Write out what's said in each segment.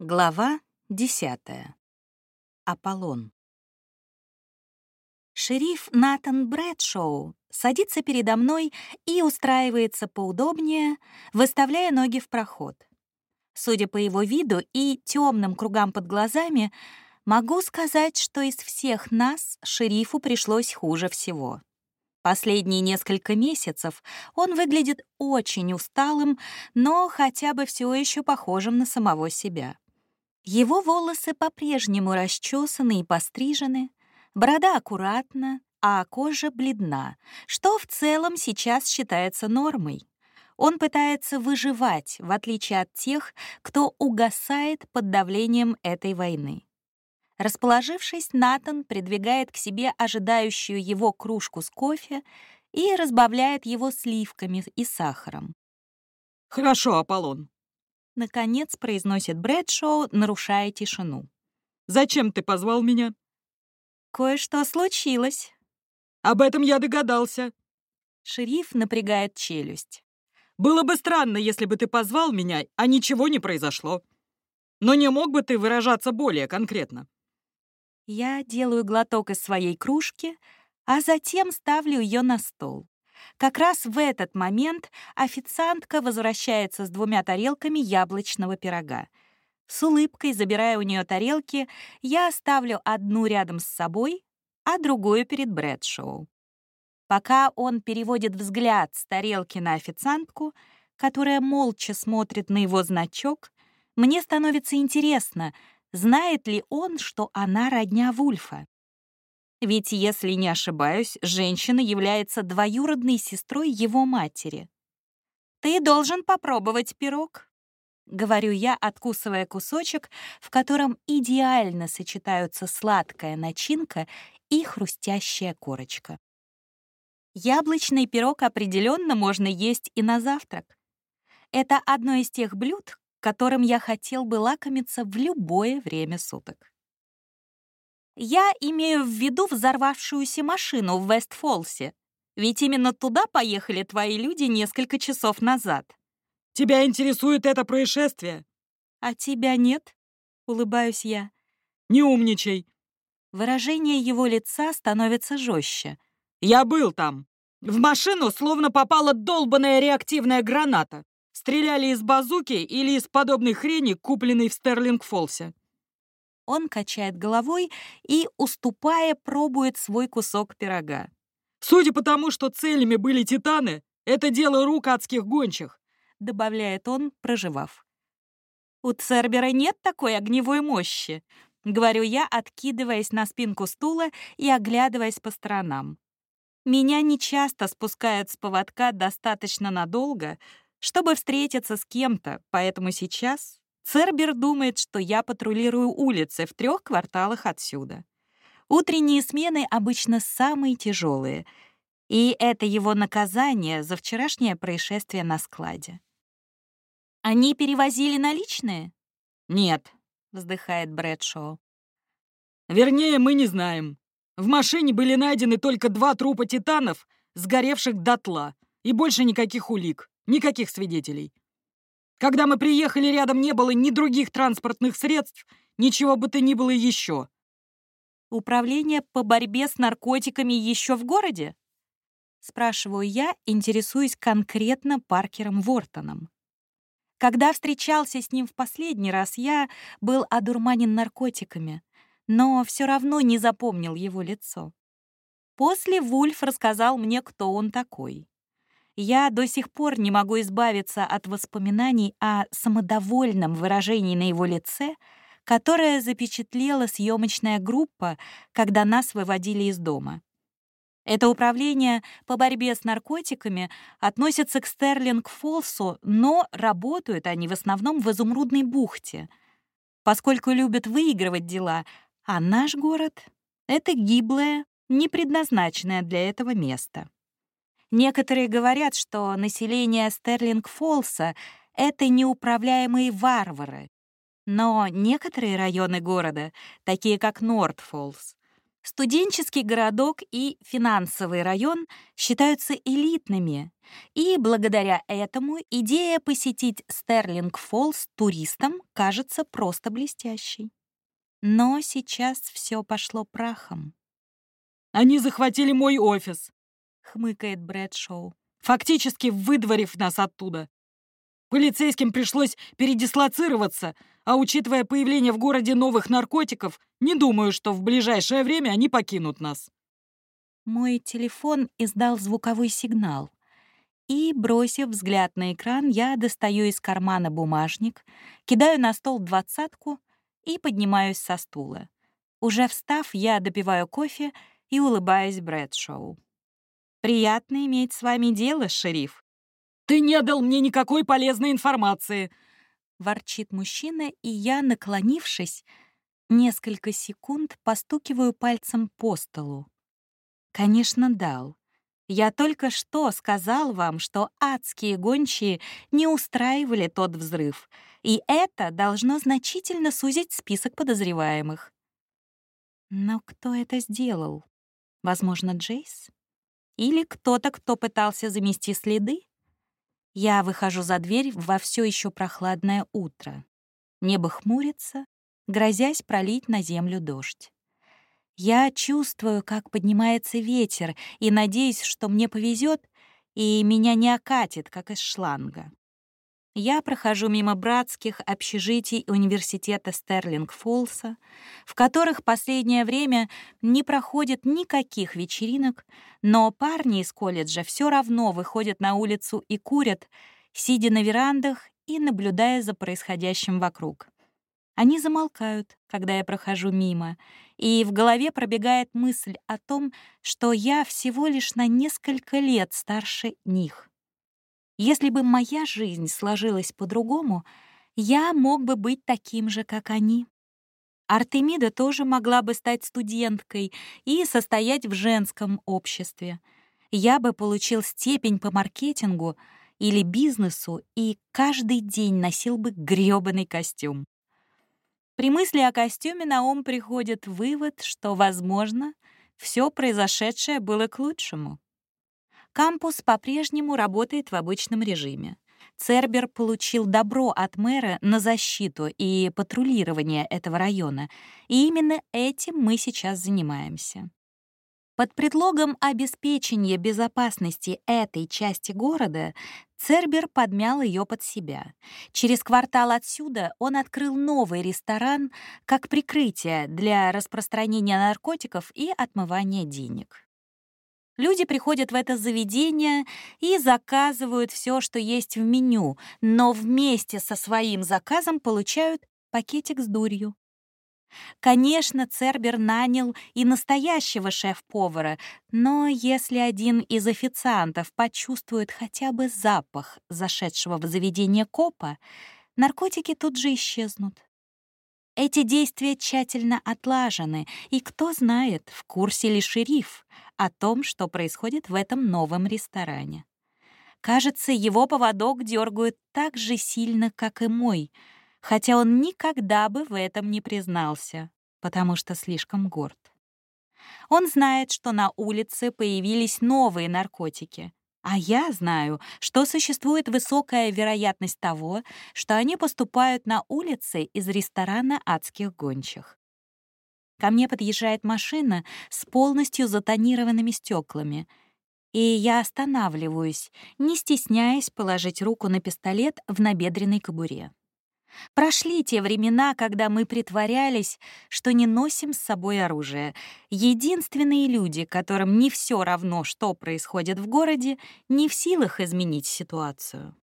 Глава 10. Аполлон. Шериф Натан Брэдшоу садится передо мной и устраивается поудобнее, выставляя ноги в проход. Судя по его виду и темным кругам под глазами, могу сказать, что из всех нас шерифу пришлось хуже всего. Последние несколько месяцев он выглядит очень усталым, но хотя бы все еще похожим на самого себя. Его волосы по-прежнему расчесаны и пострижены, борода аккуратна, а кожа бледна, что в целом сейчас считается нормой. Он пытается выживать, в отличие от тех, кто угасает под давлением этой войны. Расположившись, Натан придвигает к себе ожидающую его кружку с кофе и разбавляет его сливками и сахаром. «Хорошо, Аполлон. Наконец произносит Брэдшоу, нарушая тишину. «Зачем ты позвал меня?» «Кое-что случилось». «Об этом я догадался». Шериф напрягает челюсть. «Было бы странно, если бы ты позвал меня, а ничего не произошло. Но не мог бы ты выражаться более конкретно?» Я делаю глоток из своей кружки, а затем ставлю ее на стол. Как раз в этот момент официантка возвращается с двумя тарелками яблочного пирога. С улыбкой, забирая у нее тарелки, я ставлю одну рядом с собой, а другую перед Брэдшоу. Пока он переводит взгляд с тарелки на официантку, которая молча смотрит на его значок, мне становится интересно, знает ли он, что она родня Вульфа. Ведь, если не ошибаюсь, женщина является двоюродной сестрой его матери. «Ты должен попробовать пирог», — говорю я, откусывая кусочек, в котором идеально сочетаются сладкая начинка и хрустящая корочка. Яблочный пирог определенно можно есть и на завтрак. Это одно из тех блюд, которым я хотел бы лакомиться в любое время суток. Я имею в виду взорвавшуюся машину в Вестфолсе. Ведь именно туда поехали твои люди несколько часов назад. Тебя интересует это происшествие? А тебя нет? Улыбаюсь я. Не умничай. Выражение его лица становится жестче. Я был там. В машину словно попала долбаная реактивная граната. Стреляли из базуки или из подобной хрени, купленной в Стерлинг-Фолсе. Он качает головой и, уступая, пробует свой кусок пирога. «Судя по тому, что целями были титаны, это дело рук адских гончих», — добавляет он, проживав. «У Цербера нет такой огневой мощи», — говорю я, откидываясь на спинку стула и оглядываясь по сторонам. Меня нечасто спускают с поводка достаточно надолго, чтобы встретиться с кем-то, поэтому сейчас Цербер думает, что я патрулирую улицы в трех кварталах отсюда. Утренние смены обычно самые тяжелые, и это его наказание за вчерашнее происшествие на складе. «Они перевозили наличные?» «Нет», — вздыхает Брэдшоу. «Вернее, мы не знаем. В машине были найдены только два трупа титанов, сгоревших дотла, и больше никаких улик, никаких свидетелей. Когда мы приехали, рядом не было ни других транспортных средств, ничего бы то ни было еще. Управление по борьбе с наркотиками еще в городе? Спрашиваю я, интересуясь конкретно Паркером Вортоном. Когда встречался с ним в последний раз, я был одурманен наркотиками, но все равно не запомнил его лицо. После Вульф рассказал мне, кто он такой. Я до сих пор не могу избавиться от воспоминаний о самодовольном выражении на его лице, которое запечатлела съемочная группа, когда нас выводили из дома. Это управление по борьбе с наркотиками относится к Стерлинг-Фолсу, но работают они в основном в Изумрудной бухте, поскольку любят выигрывать дела, а наш город — это гиблое, не предназначенное для этого место. Некоторые говорят, что население Стерлинг-Фолса — это неуправляемые варвары. Но некоторые районы города, такие как Норт-Фолс, Студенческий городок и финансовый район считаются элитными, и благодаря этому идея посетить Стерлинг-Фоллс туристам кажется просто блестящей. Но сейчас все пошло прахом. «Они захватили мой офис», — хмыкает Брэдшоу. «Фактически выдворив нас оттуда. Полицейским пришлось передислоцироваться, а учитывая появление в городе новых наркотиков, не думаю, что в ближайшее время они покинут нас». Мой телефон издал звуковой сигнал. И, бросив взгляд на экран, я достаю из кармана бумажник, кидаю на стол двадцатку и поднимаюсь со стула. Уже встав, я допиваю кофе и улыбаюсь Брэдшоу. «Приятно иметь с вами дело, шериф». «Ты не дал мне никакой полезной информации!» — ворчит мужчина, и я, наклонившись, несколько секунд постукиваю пальцем по столу. Конечно, дал. Я только что сказал вам, что адские гончие не устраивали тот взрыв, и это должно значительно сузить список подозреваемых. Но кто это сделал? Возможно, Джейс? Или кто-то, кто пытался замести следы? Я выхожу за дверь во все еще прохладное утро. Небо хмурится, грозясь пролить на землю дождь. Я чувствую, как поднимается ветер, и надеюсь, что мне повезет, и меня не окатит, как из шланга. Я прохожу мимо братских общежитий университета Стерлинг-Фолса, в которых последнее время не проходит никаких вечеринок, но парни из колледжа все равно выходят на улицу и курят, сидя на верандах и наблюдая за происходящим вокруг. Они замолкают, когда я прохожу мимо, и в голове пробегает мысль о том, что я всего лишь на несколько лет старше них. Если бы моя жизнь сложилась по-другому, я мог бы быть таким же, как они. Артемида тоже могла бы стать студенткой и состоять в женском обществе. Я бы получил степень по маркетингу или бизнесу и каждый день носил бы грёбаный костюм. При мысли о костюме на ум приходит вывод, что, возможно, все произошедшее было к лучшему. Кампус по-прежнему работает в обычном режиме. Цербер получил добро от мэра на защиту и патрулирование этого района, и именно этим мы сейчас занимаемся. Под предлогом обеспечения безопасности этой части города Цербер подмял ее под себя. Через квартал отсюда он открыл новый ресторан как прикрытие для распространения наркотиков и отмывания денег. Люди приходят в это заведение и заказывают все, что есть в меню, но вместе со своим заказом получают пакетик с дурью. Конечно, Цербер нанял и настоящего шеф-повара, но если один из официантов почувствует хотя бы запах зашедшего в заведение копа, наркотики тут же исчезнут. Эти действия тщательно отлажены, и кто знает, в курсе ли шериф о том, что происходит в этом новом ресторане. Кажется, его поводок дергают так же сильно, как и мой, хотя он никогда бы в этом не признался, потому что слишком горд. Он знает, что на улице появились новые наркотики, а я знаю, что существует высокая вероятность того, что они поступают на улице из ресторана адских гончих. Ко мне подъезжает машина с полностью затонированными стеклами, и я останавливаюсь, не стесняясь положить руку на пистолет в набедренной кобуре. Прошли те времена, когда мы притворялись, что не носим с собой оружие. Единственные люди, которым не все равно, что происходит в городе, не в силах изменить ситуацию.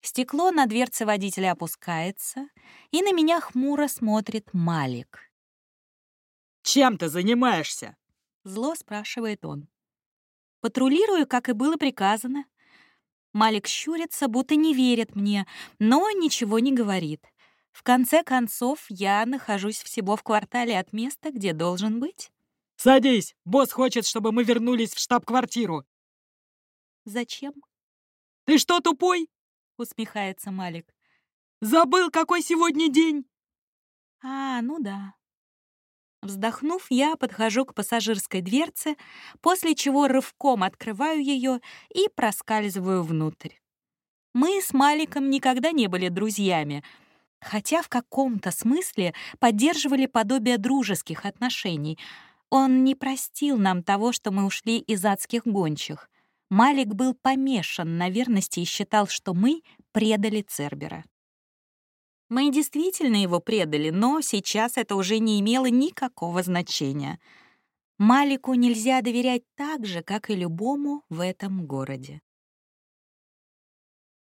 Стекло на дверце водителя опускается, и на меня хмуро смотрит Малик. «Чем ты занимаешься?» — зло спрашивает он. «Патрулирую, как и было приказано», Малик щурится, будто не верит мне, но ничего не говорит. В конце концов, я нахожусь всего в квартале от места, где должен быть. «Садись! Босс хочет, чтобы мы вернулись в штаб-квартиру!» «Зачем?» «Ты что, тупой?» — усмехается Малик. «Забыл, какой сегодня день?» «А, ну да». Вздохнув, я подхожу к пассажирской дверце, после чего рывком открываю ее и проскальзываю внутрь. Мы с Маликом никогда не были друзьями, хотя в каком-то смысле поддерживали подобие дружеских отношений. Он не простил нам того, что мы ушли из адских гончих. Малик был помешан на верности и считал, что мы предали Цербера. Мы действительно его предали, но сейчас это уже не имело никакого значения. Малику нельзя доверять так же, как и любому в этом городе.